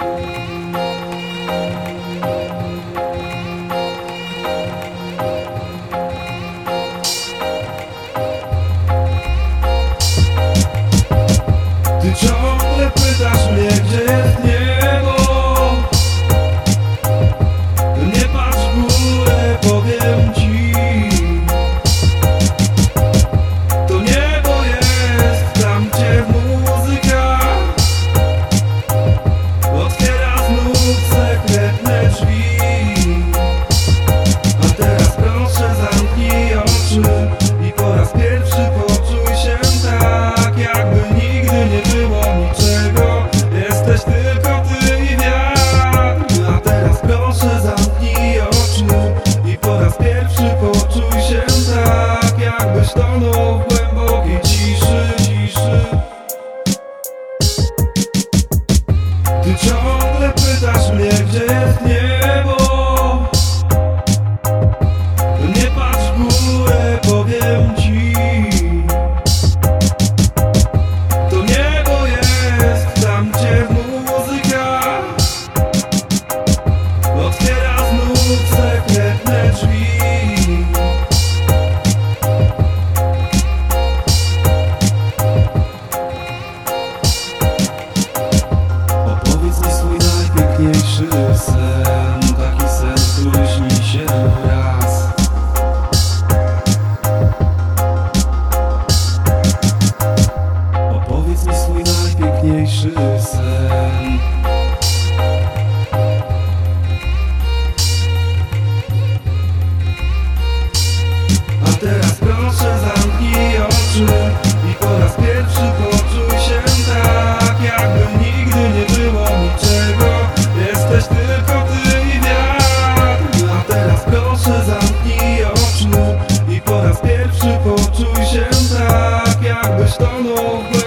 Ty ciągle pytasz mnie, gdzie jest nie się tak, jakby stanął w głębokiej ciszy, ciszy. Ty ciągle pytasz mnie, gdzie jest nie najpiękniejszy sen. A teraz proszę zamknij oczy I po raz pierwszy poczuj się tak Jakby nigdy nie było niczego. Jesteś tylko ty i wiatr. A teraz proszę zamknij oczy I po raz pierwszy poczuj się tak Jakbyś tonął w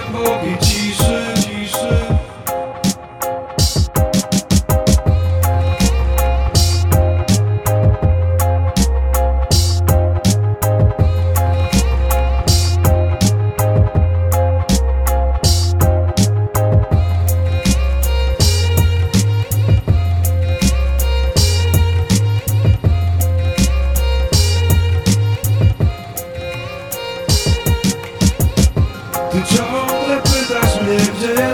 Ty ciągle pytasz mnie, gdzie